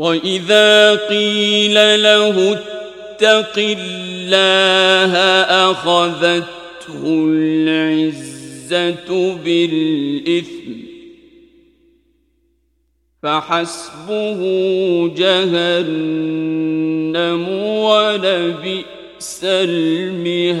وَإِذَا قِيلَ لَهُ اتَّقِ اللَّهَ أَخَذَتْهُ الْعِزَّةُ بِالْإِثْمِ فَحَسْبُهُ جَهَنَّمُ وَلَبِئْسَ الْمِهَادُ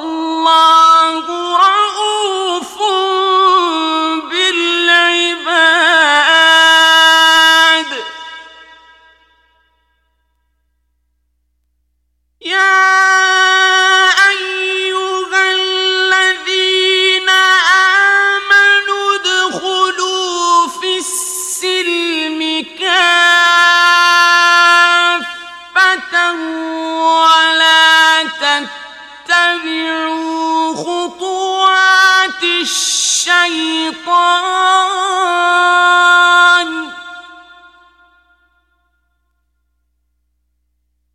الشيطان.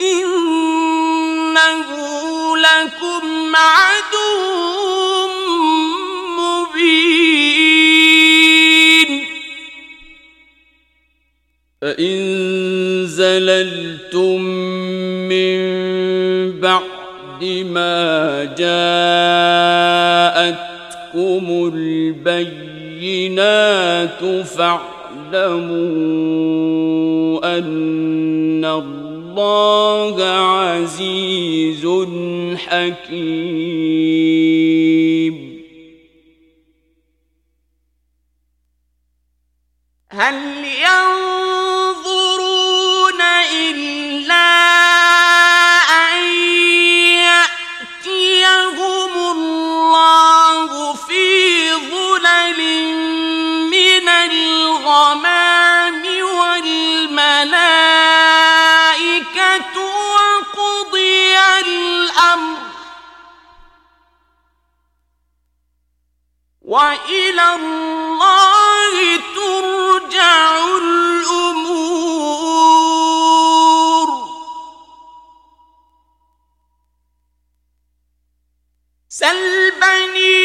إنه لكم عدو مبين. فإن زللتم من بعد ما جاءتكم البينات فاعلموا أن الله عزيز حكيم. هل سل بنی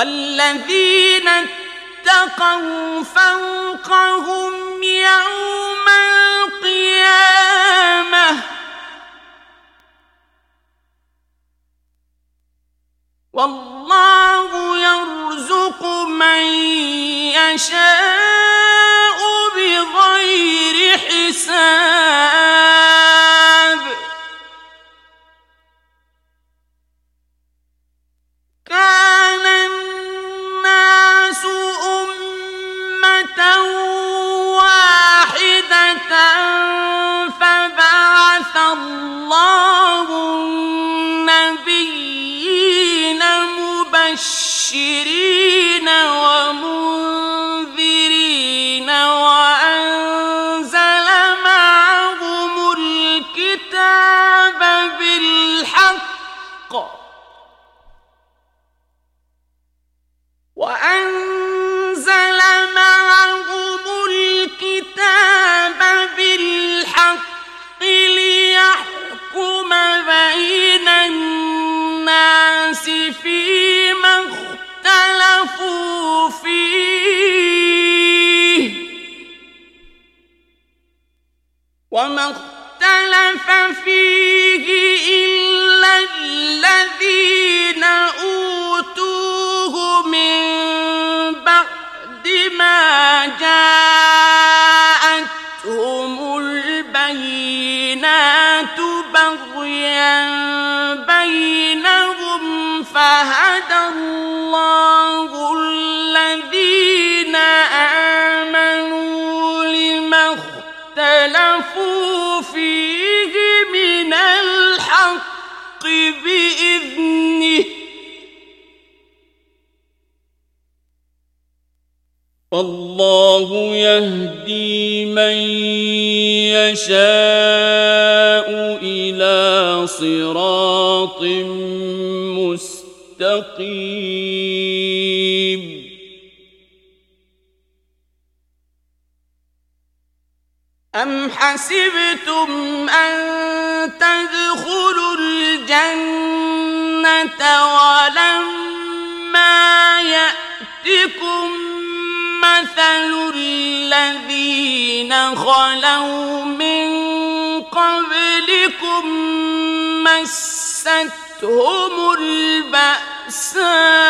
والذين اتقوا فوقهم يوم القيامة. والله يرزق من يشاء. مبشرين ومنذرين وأنزل معهم الكتاب بالحق وأنزل معهم الكتاب بالحق ليحكم بين الناس فيما اختلفوا فيه. وما اختلف فيه إلا الذين أوتوه من بعد ما جاءتهم البينات بغيا بينهم فهدى الله والله يهدي من يشاء إلى صراط مستقيم. أم حسبتم أن تدخلوا الجنة ولما يأتكم مثل الذين خلوا من قبلكم مستهم البأساء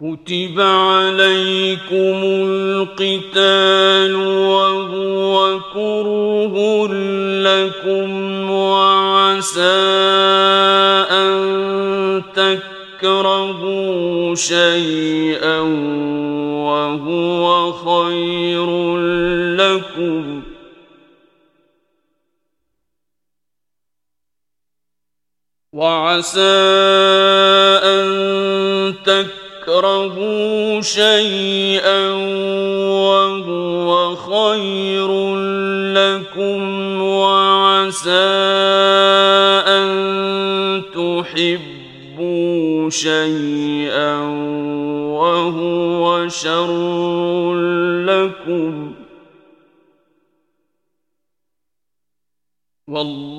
كتب عليكم القتال وهو كره لكم وعسى أن تكرهوا شيئا وهو خير لكم وعسى أن تكرهوا تكرهوا شيئا وهو خير لكم وعسى أن تحبوا شيئا وهو شر لكم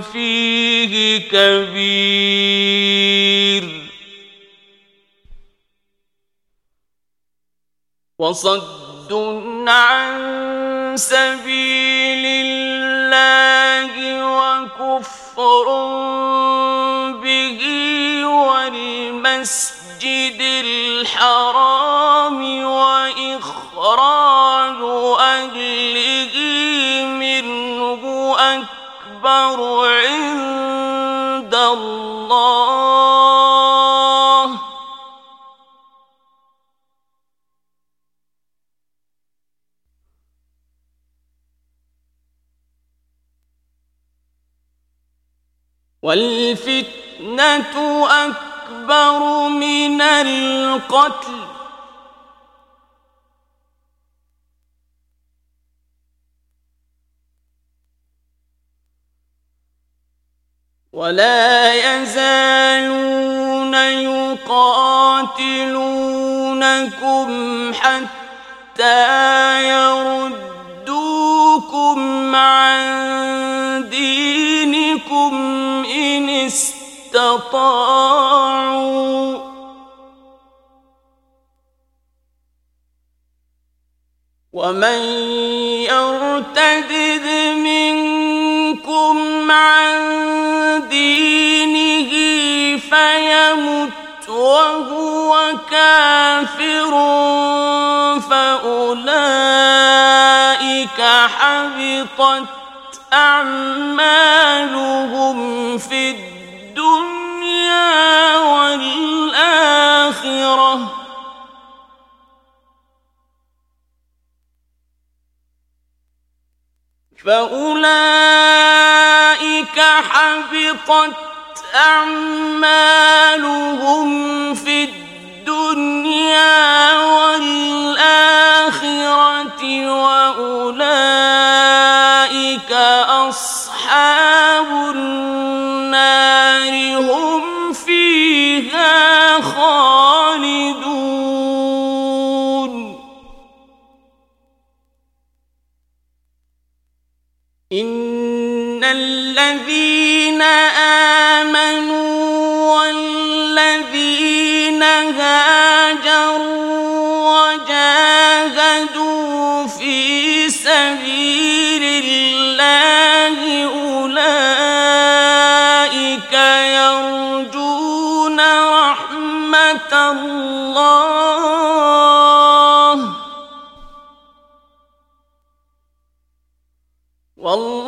فيه كبير وصد عن سبيل الله وكفر به والمسجد الحرام وإخراج أهله منه أكبر عند الله. والفتنة أكبر من القتل. ولا يزالون يقاتلونكم حتى يردوكم عن دينكم إن استطاعوا ومن يرتد منكم فيمت وهو كافر فأولئك حبطت أعمالهم في الدنيا والآخرة. فأولئك حبطت أعمالهم في الدنيا والآخرة وأولئك أصحاب النار هم فيها خالدون. إن الذين آمنوا والذين هاجروا وجاهدوا في سبيل الله أولئك يرجون رحمة الله والله